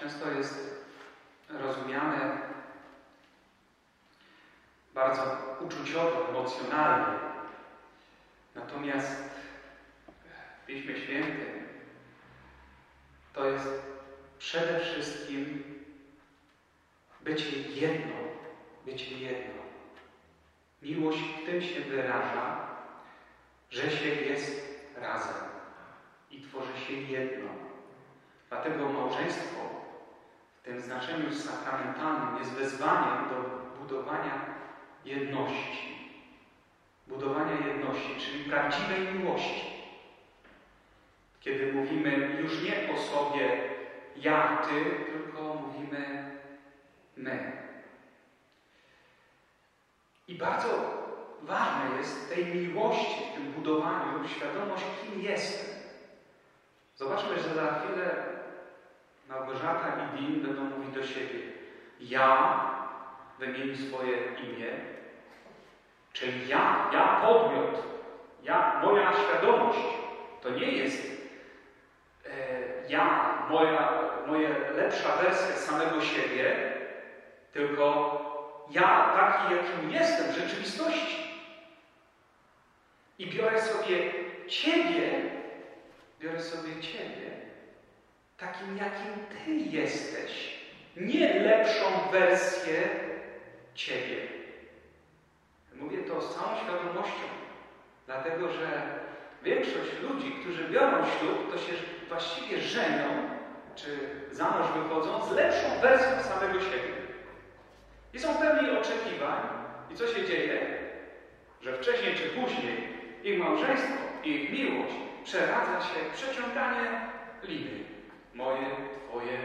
często jest rozumiane bardzo uczuciowo, emocjonalnie. Natomiast w Piśmie Świętym to jest przede wszystkim bycie jedno, bycie jedno. Miłość w tym się wyraża, że się jest razem i tworzy się jedno. Dlatego małżeństwo tym znaczeniu sakramentalnym jest wezwaniem do budowania jedności. Budowania jedności, czyli prawdziwej miłości. Kiedy mówimy już nie o sobie ja, ty, tylko mówimy my. I bardzo ważne jest tej miłości, w tym budowaniu świadomość, kim jestem. Zobaczmy, że za chwilę Małgorzata i Din będą mówić do siebie. Ja wymieni swoje imię, czyli ja, ja podmiot, ja, moja świadomość. To nie jest e, ja, moja, moja lepsza wersja samego siebie, tylko ja taki, jakim jestem w rzeczywistości. I biorę sobie Ciebie, biorę sobie Ciebie, takim, jakim Ty jesteś. Nie lepszą wersję Ciebie. Mówię to z całą świadomością, dlatego że większość ludzi, którzy biorą ślub, to się właściwie żenią, czy za mąż wychodzą z lepszą wersją samego siebie. I są pełni oczekiwań. I co się dzieje? Że wcześniej czy później ich małżeństwo, ich miłość przeradza się w przeciąganie liny. Moje, Twoje.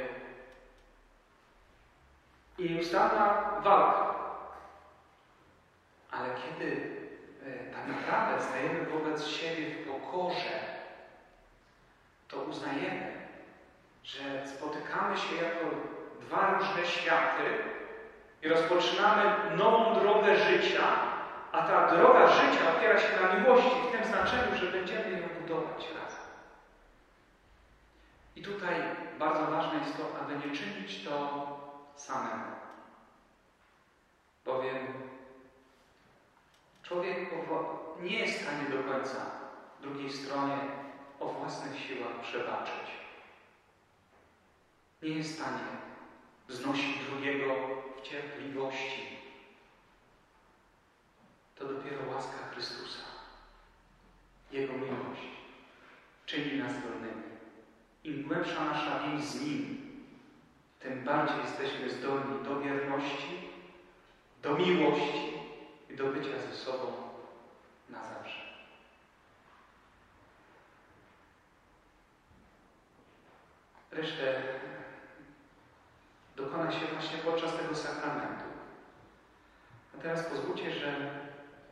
I nieustanna walka. Ale kiedy e, tak naprawdę stajemy wobec siebie w pokorze, to uznajemy, że spotykamy się jako dwa różne światy i rozpoczynamy nową drogę życia, a ta droga życia opiera się na miłości w tym znaczeniu, że będziemy ją budować razem. I tutaj bardzo ważne jest to, aby nie czynić to samemu. Bowiem człowiek nie jest w stanie do końca drugiej stronie o własnych siłach przebaczyć. Nie jest w stanie znosić Głębsza nasza więź z Nim, tym bardziej jesteśmy zdolni do wierności, do miłości i do bycia ze sobą na zawsze. Resztę dokona się właśnie podczas tego sakramentu. A teraz pozwólcie, że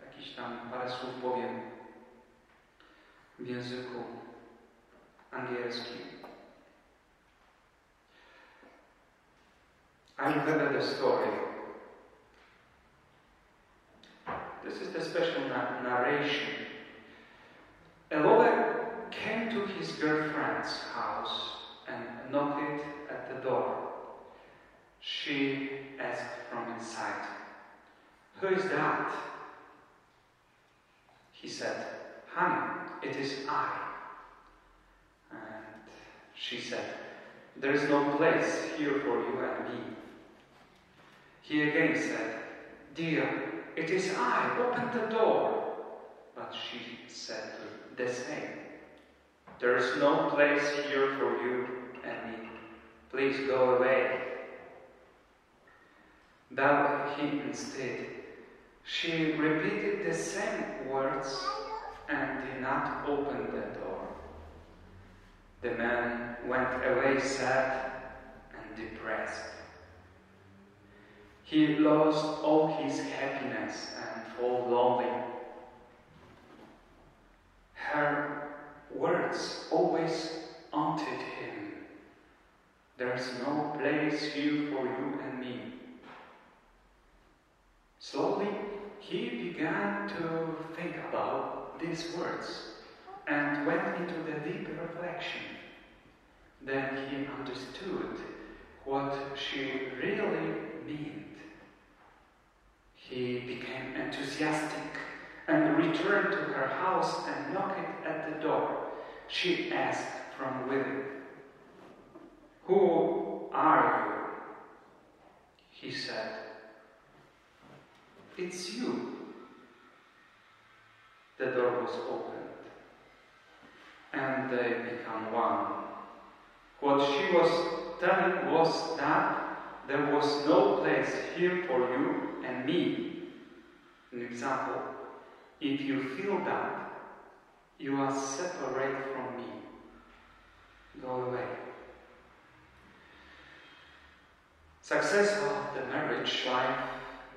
jakiś tam parę słów powiem w języku angielskim. I remember the story. This is the special narration. A lover came to his girlfriend's house and knocked at the door. She asked from inside, Who is that? He said, Honey, it is I. And she said, There is no place here for you and me. He again said, Dear, it is I, open the door. But she said the same. There is no place here for you and me. Please go away. But he instead, she repeated the same words and did not open the door. The man went away sad and depressed. He lost all his happiness and felt lonely. Her words always haunted him. There's no place here for you and me. Slowly, he began to think about these words and went into the deep reflection. Then he understood what she really meant. He became enthusiastic and returned to her house and knocked at the door. She asked from within, Who are you? He said, It's you. The door was opened and they became one. What she was telling was that there was no place here for you and me. An example, if you feel that, you are separate from me. Go away. Success of the marriage life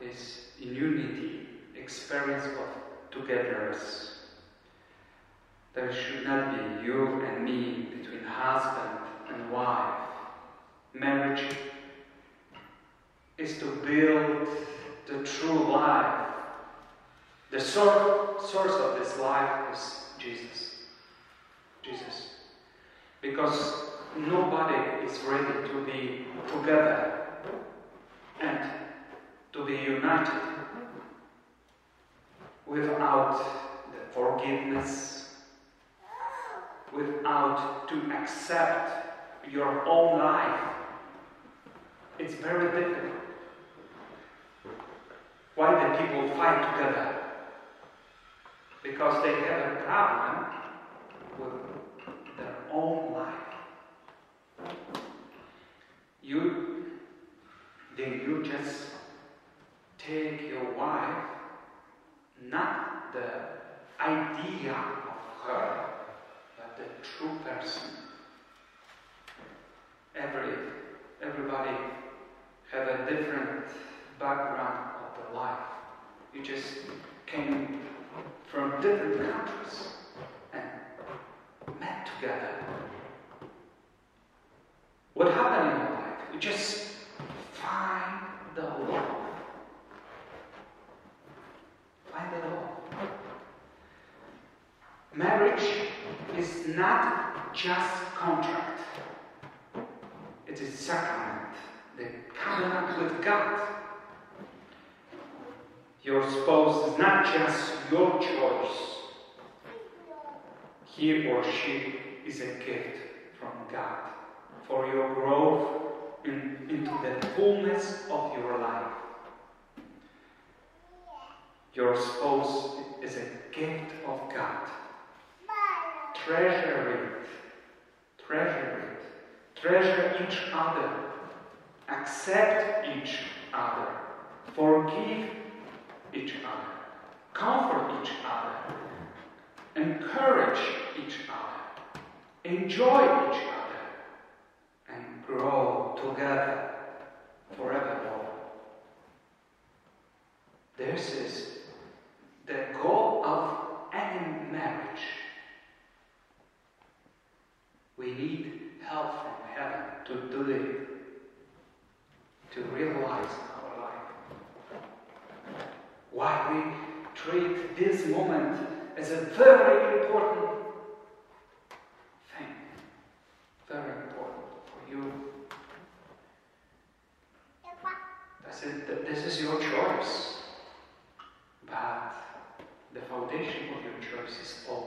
is in unity, experience of togetherness. There should not be you and me between husband and wife. Marriage is to build the true life. The source, of this life is Jesus. Jesus. Because nobody is ready to be together and to be united without the forgiveness, without to accept your own life. It's very difficult. Why do people fight together? Because they have a problem with their own life. You, then you just take your wife, not the idea of her, but the true person. Every, everybody have a different background of the life. You just came from different countries and met together. What happened in your life? You just find the love. Find the love. Marriage is not just contract. It is sacrament, the covenant with God. Your spouse is not just your choice. He or she is a gift from God for your growth in, into the fullness of your life. Your spouse is a gift of God. Treasure it. Treasure it. Treasure each other. Accept each other. Forgive each other. Comfort each other. Encourage each other. Enjoy each other. And grow together forevermore. This is the goal of any marriage. We need help from heaven to do it, to realize why we treat this moment as a very important thing. Very important for you. This is, this is your choice. But the foundation of your choice is always.